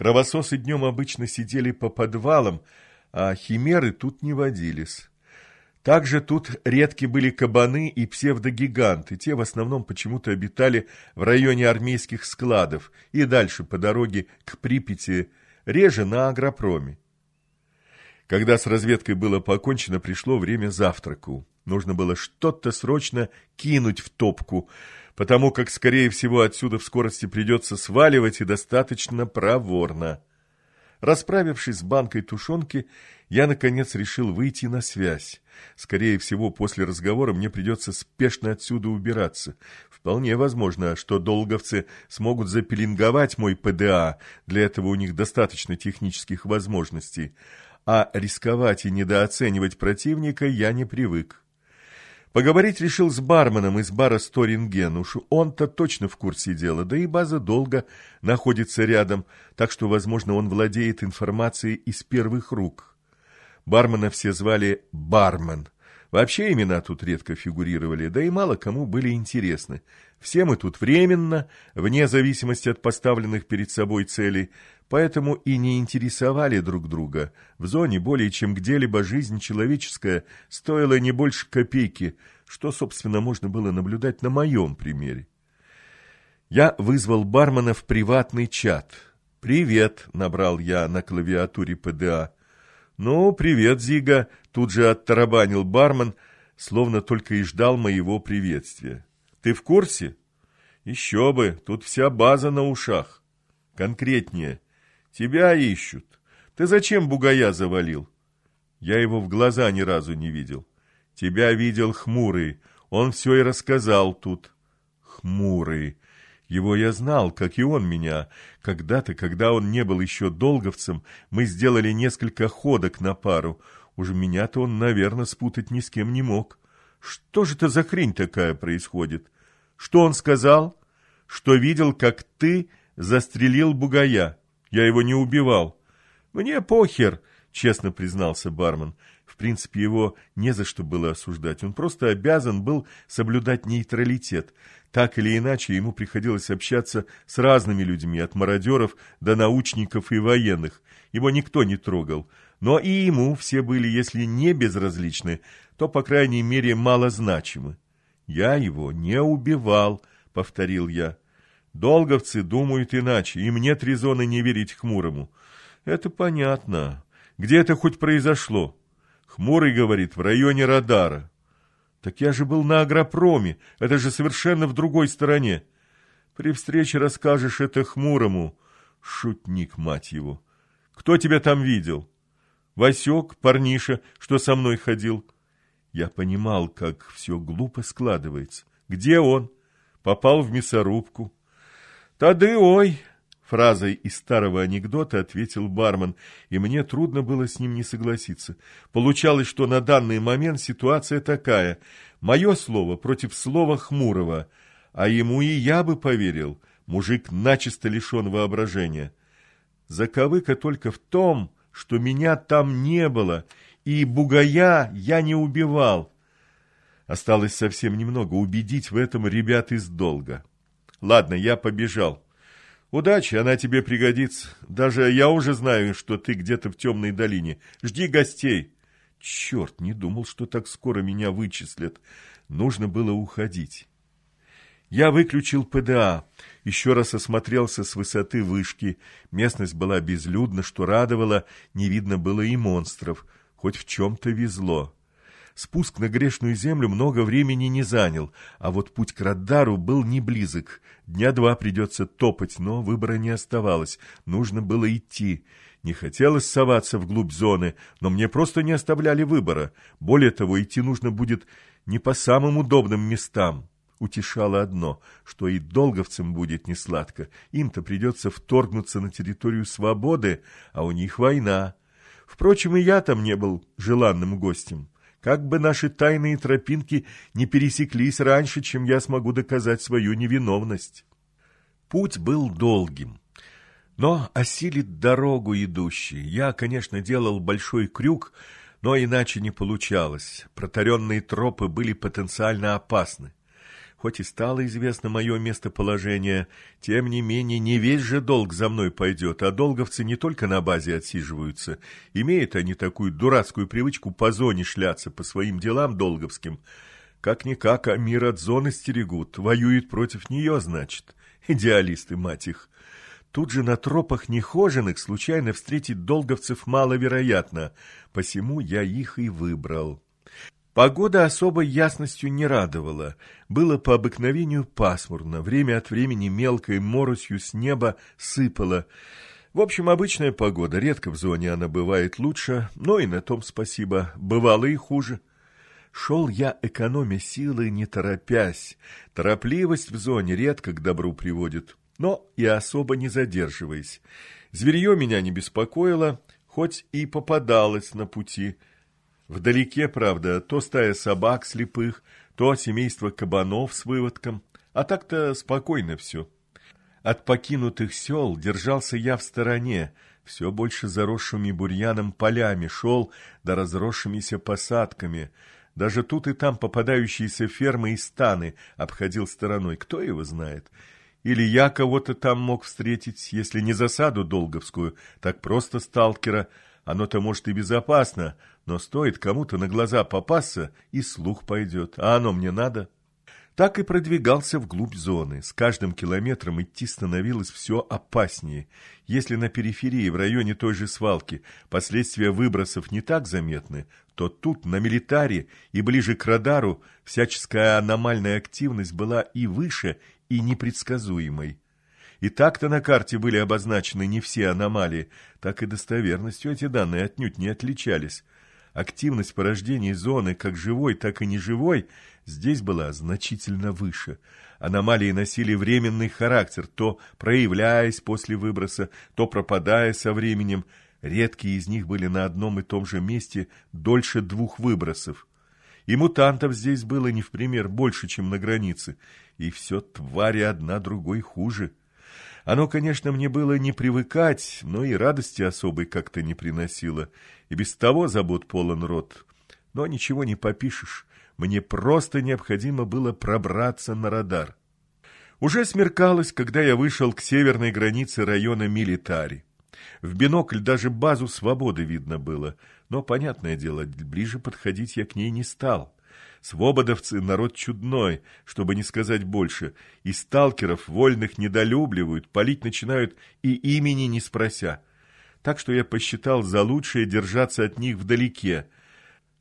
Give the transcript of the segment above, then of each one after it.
Кровососы днем обычно сидели по подвалам, а химеры тут не водились. Также тут редки были кабаны и псевдогиганты. Те в основном почему-то обитали в районе армейских складов и дальше по дороге к Припяти, реже на агропроме. Когда с разведкой было покончено, пришло время завтраку. Нужно было что-то срочно кинуть в топку, потому как, скорее всего, отсюда в скорости придется сваливать и достаточно проворно. Расправившись с банкой тушенки, я, наконец, решил выйти на связь. Скорее всего, после разговора мне придется спешно отсюда убираться. Вполне возможно, что долговцы смогут запеленговать мой ПДА, для этого у них достаточно технических возможностей. А рисковать и недооценивать противника я не привык. Поговорить решил с барменом из бара Сторинген. Уж он-то точно в курсе дела, да и база долго находится рядом, так что, возможно, он владеет информацией из первых рук. Бармена все звали Бармен. Вообще имена тут редко фигурировали, да и мало кому были интересны. Все мы тут временно, вне зависимости от поставленных перед собой целей, поэтому и не интересовали друг друга. В зоне более чем где-либо жизнь человеческая стоила не больше копейки, что, собственно, можно было наблюдать на моем примере. Я вызвал бармена в приватный чат. «Привет», — набрал я на клавиатуре ПДА. «Ну, привет, Зига», — тут же оттарабанил бармен, словно только и ждал моего приветствия. «Ты в курсе?» «Еще бы, тут вся база на ушах. Конкретнее». Тебя ищут. Ты зачем бугая завалил? Я его в глаза ни разу не видел. Тебя видел хмурый. Он все и рассказал тут. Хмурый. Его я знал, как и он меня. Когда-то, когда он не был еще долговцем, мы сделали несколько ходок на пару. Уже меня-то он, наверное, спутать ни с кем не мог. Что же это за хрень такая происходит? Что он сказал? Что видел, как ты застрелил бугая. Я его не убивал. Мне похер, честно признался бармен. В принципе, его не за что было осуждать. Он просто обязан был соблюдать нейтралитет. Так или иначе, ему приходилось общаться с разными людьми, от мародеров до научников и военных. Его никто не трогал. Но и ему все были, если не безразличны, то, по крайней мере, малозначимы. «Я его не убивал», — повторил я. Долговцы думают иначе, им нет резона не верить Хмурому. Это понятно. Где это хоть произошло? Хмурый говорит, в районе радара. Так я же был на агропроме, это же совершенно в другой стороне. При встрече расскажешь это Хмурому. Шутник, мать его. Кто тебя там видел? Васек, парниша, что со мной ходил. Я понимал, как все глупо складывается. Где он? Попал в мясорубку. «Тады ой!» — фразой из старого анекдота ответил бармен, и мне трудно было с ним не согласиться. Получалось, что на данный момент ситуация такая. Мое слово против слова Хмурого, а ему и я бы поверил. Мужик начисто лишен воображения. Заковыка только в том, что меня там не было, и бугая я не убивал. Осталось совсем немного убедить в этом ребят из долга. Ладно, я побежал. Удачи, она тебе пригодится. Даже я уже знаю, что ты где-то в темной долине. Жди гостей. Черт, не думал, что так скоро меня вычислят. Нужно было уходить. Я выключил ПДА, еще раз осмотрелся с высоты вышки. Местность была безлюдна, что радовало, не видно было и монстров. Хоть в чем-то везло. Спуск на грешную землю много времени не занял, а вот путь к радару был не близок. Дня два придется топать, но выбора не оставалось. Нужно было идти. Не хотелось соваться вглубь зоны, но мне просто не оставляли выбора. Более того, идти нужно будет не по самым удобным местам. Утешало одно, что и долговцам будет несладко. Им-то придется вторгнуться на территорию свободы, а у них война. Впрочем, и я там не был желанным гостем. Как бы наши тайные тропинки не пересеклись раньше, чем я смогу доказать свою невиновность. Путь был долгим, но осилит дорогу идущий. Я, конечно, делал большой крюк, но иначе не получалось. Протаренные тропы были потенциально опасны. Хоть и стало известно мое местоположение, тем не менее не весь же долг за мной пойдет, а долговцы не только на базе отсиживаются. Имеют они такую дурацкую привычку по зоне шляться по своим делам долговским. Как-никак, а мир от зоны стерегут, воюют против нее, значит. Идеалисты, мать их. Тут же на тропах нехоженных случайно встретить долговцев маловероятно, посему я их и выбрал. Погода особой ясностью не радовала. Было по обыкновению пасмурно, время от времени мелкой моросью с неба сыпало. В общем, обычная погода, редко в зоне она бывает лучше, но и на том спасибо, бывало и хуже. Шел я, экономя силы, не торопясь. Торопливость в зоне редко к добру приводит но и особо не задерживаясь. Зверье меня не беспокоило, хоть и попадалось на пути. Вдалеке, правда, то стая собак слепых, то семейство кабанов с выводком, а так-то спокойно все. От покинутых сел держался я в стороне, все больше заросшими бурьяном полями шел, да разросшимися посадками. Даже тут и там попадающиеся фермы и станы обходил стороной, кто его знает. Или я кого-то там мог встретить, если не засаду долговскую, так просто сталкера. Оно-то, может, и безопасно, но стоит кому-то на глаза попасться, и слух пойдет. А оно мне надо? Так и продвигался вглубь зоны. С каждым километром идти становилось все опаснее. Если на периферии, в районе той же свалки, последствия выбросов не так заметны, то тут, на милитаре и ближе к радару, всяческая аномальная активность была и выше, и непредсказуемой. И так-то на карте были обозначены не все аномалии, так и достоверностью эти данные отнюдь не отличались. Активность порождений зоны, как живой, так и неживой, здесь была значительно выше. Аномалии носили временный характер, то проявляясь после выброса, то пропадая со временем. Редкие из них были на одном и том же месте дольше двух выбросов. И мутантов здесь было не в пример больше, чем на границе. И все твари одна другой хуже. Оно, конечно, мне было не привыкать, но и радости особой как-то не приносило. И без того забот полон рот. Но ничего не попишешь. Мне просто необходимо было пробраться на радар. Уже смеркалось, когда я вышел к северной границе района Милитари. В бинокль даже базу свободы видно было, но, понятное дело, ближе подходить я к ней не стал. Свободовцы — народ чудной, чтобы не сказать больше, и сталкеров вольных недолюбливают, палить начинают и имени не спрося. Так что я посчитал за лучшее держаться от них вдалеке.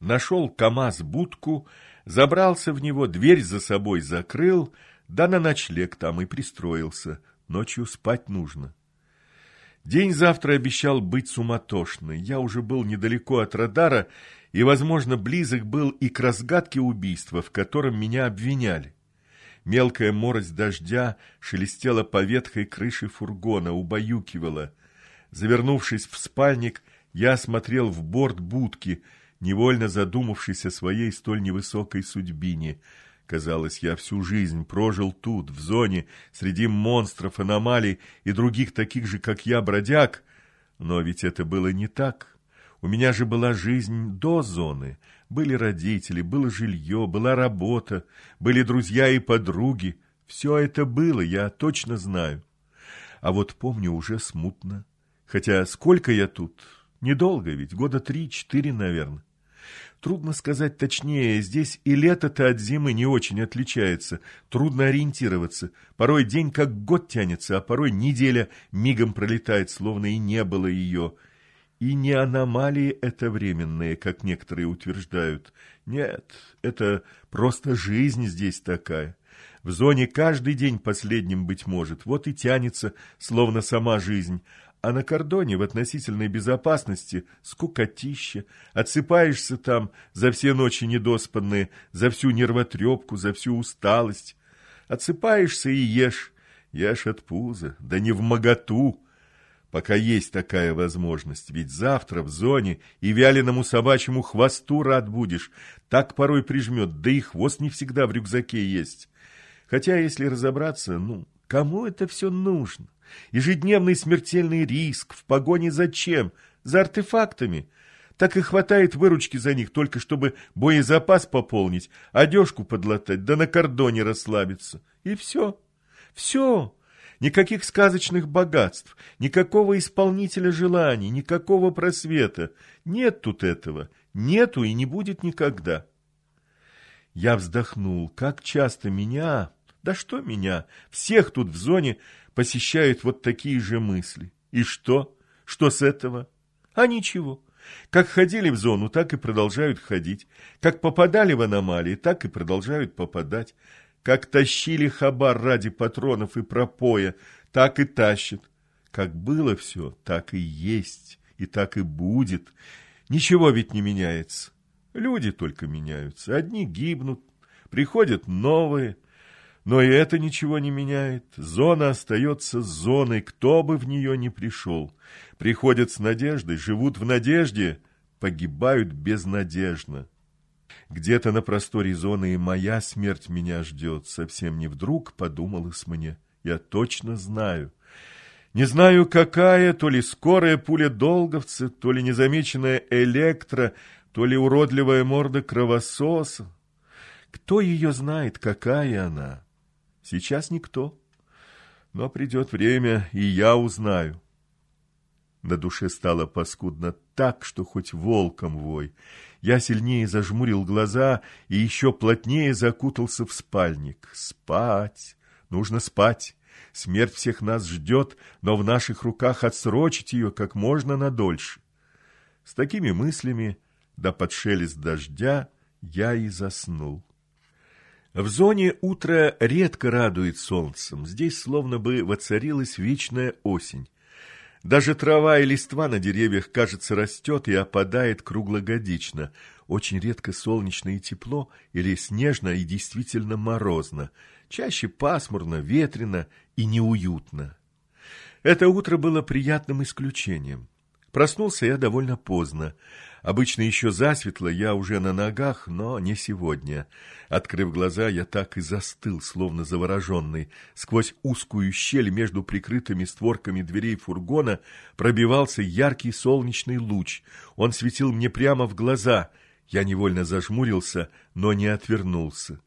Нашел КамАЗ-будку, забрался в него, дверь за собой закрыл, да на ночлег там и пристроился. Ночью спать нужно. День завтра обещал быть суматошный. Я уже был недалеко от радара и, возможно, близок был и к разгадке убийства, в котором меня обвиняли. Мелкая морось дождя шелестела по ветхой крыше фургона, убаюкивала. Завернувшись в спальник, я осмотрел в борт будки, невольно задумавшись о своей столь невысокой судьбине — Казалось, я всю жизнь прожил тут, в зоне, среди монстров, аномалий и других таких же, как я, бродяг. Но ведь это было не так. У меня же была жизнь до зоны. Были родители, было жилье, была работа, были друзья и подруги. Все это было, я точно знаю. А вот помню уже смутно. Хотя сколько я тут? Недолго ведь, года три-четыре, наверное. Трудно сказать точнее, здесь и лето-то от зимы не очень отличается, трудно ориентироваться. Порой день как год тянется, а порой неделя мигом пролетает, словно и не было ее. И не аномалии это временные, как некоторые утверждают. Нет, это просто жизнь здесь такая. В зоне каждый день последним, быть может, вот и тянется, словно сама жизнь, а на кордоне в относительной безопасности скукотища, отсыпаешься там за все ночи недоспанные, за всю нервотрепку, за всю усталость. Отсыпаешься и ешь, ешь от пуза, да не в моготу, пока есть такая возможность, ведь завтра в зоне и вяленому собачьему хвосту рад будешь, так порой прижмет, да и хвост не всегда в рюкзаке есть. Хотя, если разобраться, ну, кому это все нужно? Ежедневный смертельный риск в погоне за чем? За артефактами. так и хватает выручки за них, только чтобы боезапас пополнить, одежку подлатать, да на кордоне расслабиться. И все. Все. Никаких сказочных богатств, никакого исполнителя желаний, никакого просвета. Нет тут этого. Нету и не будет никогда. Я вздохнул. Как часто меня, да что меня, всех тут в зоне посещают вот такие же мысли. И что? Что с этого? А ничего. Как ходили в зону, так и продолжают ходить. Как попадали в аномалии, так и продолжают попадать. Как тащили хабар ради патронов и пропоя, так и тащат. Как было все, так и есть, и так и будет. Ничего ведь не меняется. Люди только меняются. Одни гибнут, приходят новые. Но и это ничего не меняет. Зона остается зоной, кто бы в нее ни пришел. Приходят с надеждой, живут в надежде, погибают безнадежно. Где-то на просторе зоны и моя смерть меня ждет. Совсем не вдруг подумалось мне. Я точно знаю. Не знаю, какая, то ли скорая пуля долговца, то ли незамеченная электро, то ли уродливая морда кровососа. Кто ее знает, какая она? Сейчас никто. Но придет время, и я узнаю. На душе стало паскудно так, что хоть волком вой. Я сильнее зажмурил глаза и еще плотнее закутался в спальник. Спать! Нужно спать! Смерть всех нас ждет, но в наших руках отсрочить ее как можно надольше. С такими мыслями, да под шелест дождя, я и заснул. В зоне утро редко радует солнцем, здесь словно бы воцарилась вечная осень. Даже трава и листва на деревьях, кажется, растет и опадает круглогодично. Очень редко солнечно и тепло, или снежно и действительно морозно. Чаще пасмурно, ветрено и неуютно. Это утро было приятным исключением. Проснулся я довольно поздно. Обычно еще засветло, я уже на ногах, но не сегодня. Открыв глаза, я так и застыл, словно завороженный. Сквозь узкую щель между прикрытыми створками дверей фургона пробивался яркий солнечный луч. Он светил мне прямо в глаза. Я невольно зажмурился, но не отвернулся.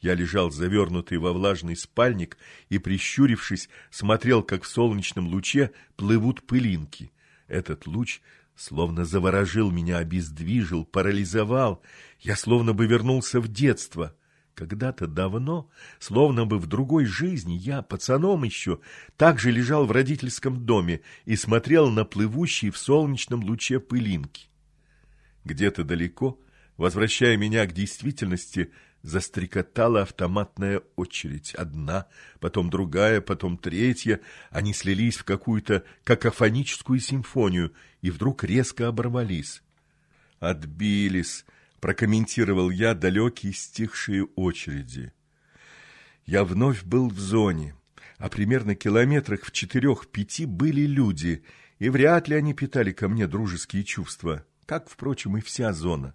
Я лежал завернутый во влажный спальник и, прищурившись, смотрел, как в солнечном луче плывут пылинки. Этот луч словно заворожил меня, обездвижил, парализовал. Я словно бы вернулся в детство. Когда-то давно, словно бы в другой жизни, я, пацаном еще, также лежал в родительском доме и смотрел на плывущие в солнечном луче пылинки. Где-то далеко, возвращая меня к действительности, Застрекотала автоматная очередь. Одна, потом другая, потом третья. Они слились в какую-то какофоническую симфонию и вдруг резко оборвались. «Отбились», — прокомментировал я далекие стихшие очереди. Я вновь был в зоне, а примерно километрах в четырех-пяти были люди, и вряд ли они питали ко мне дружеские чувства, как, впрочем, и вся зона.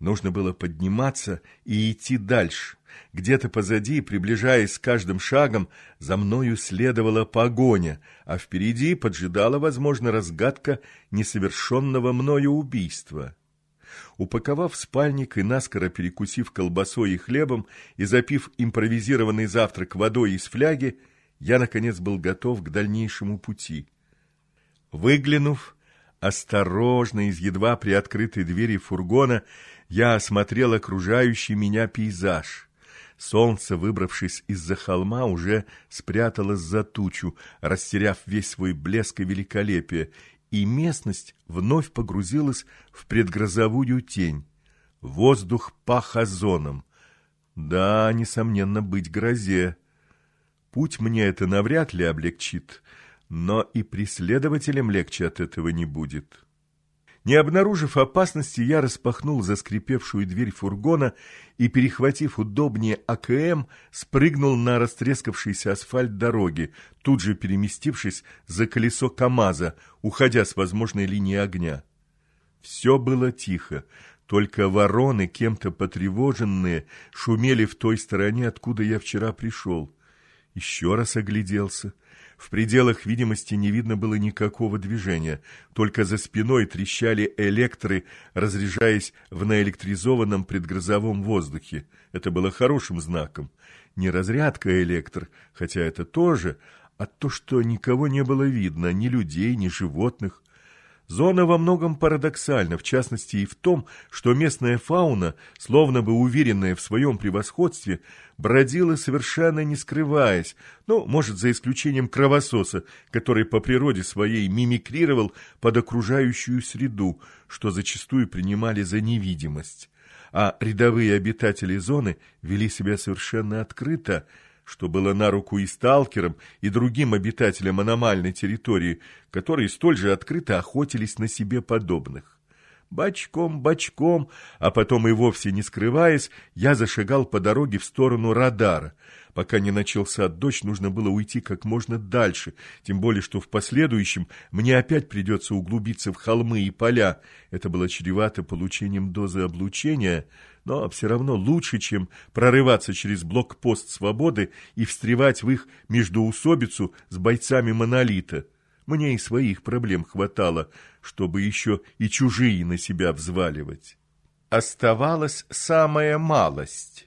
Нужно было подниматься и идти дальше. Где-то позади, приближаясь с каждым шагом, за мною следовала погоня, а впереди поджидала, возможно, разгадка несовершенного мною убийства. Упаковав спальник и наскоро перекусив колбасой и хлебом и запив импровизированный завтрак водой из фляги, я, наконец, был готов к дальнейшему пути. Выглянув, осторожно из едва приоткрытой двери фургона, я осмотрел окружающий меня пейзаж. Солнце, выбравшись из-за холма, уже спряталось за тучу, растеряв весь свой блеск и великолепие, и местность вновь погрузилась в предгрозовую тень. Воздух пах озоном. Да, несомненно, быть грозе. Путь мне это навряд ли облегчит, но и преследователям легче от этого не будет. Не обнаружив опасности, я распахнул заскрипевшую дверь фургона и, перехватив удобнее АКМ, спрыгнул на растрескавшийся асфальт дороги, тут же переместившись за колесо КамАЗа, уходя с возможной линии огня. Все было тихо, только вороны, кем-то потревоженные, шумели в той стороне, откуда я вчера пришел. Еще раз огляделся. В пределах видимости не видно было никакого движения, только за спиной трещали электры, разряжаясь в наэлектризованном предгрозовом воздухе. Это было хорошим знаком. Не разрядка электр, хотя это тоже, а то, что никого не было видно, ни людей, ни животных. Зона во многом парадоксальна, в частности и в том, что местная фауна, словно бы уверенная в своем превосходстве, бродила совершенно не скрываясь, ну, может, за исключением кровососа, который по природе своей мимикрировал под окружающую среду, что зачастую принимали за невидимость. А рядовые обитатели зоны вели себя совершенно открыто, что было на руку и сталкерам, и другим обитателям аномальной территории, которые столь же открыто охотились на себе подобных. Бочком, бочком, а потом и вовсе не скрываясь, я зашагал по дороге в сторону радара. Пока не начался дождь, нужно было уйти как можно дальше, тем более, что в последующем мне опять придется углубиться в холмы и поля. Это было чревато получением дозы облучения, но все равно лучше, чем прорываться через блокпост свободы и встревать в их междоусобицу с бойцами монолита. Мне и своих проблем хватало, чтобы еще и чужие на себя взваливать. Оставалась самая малость.